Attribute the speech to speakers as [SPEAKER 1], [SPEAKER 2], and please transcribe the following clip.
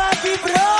[SPEAKER 1] ela.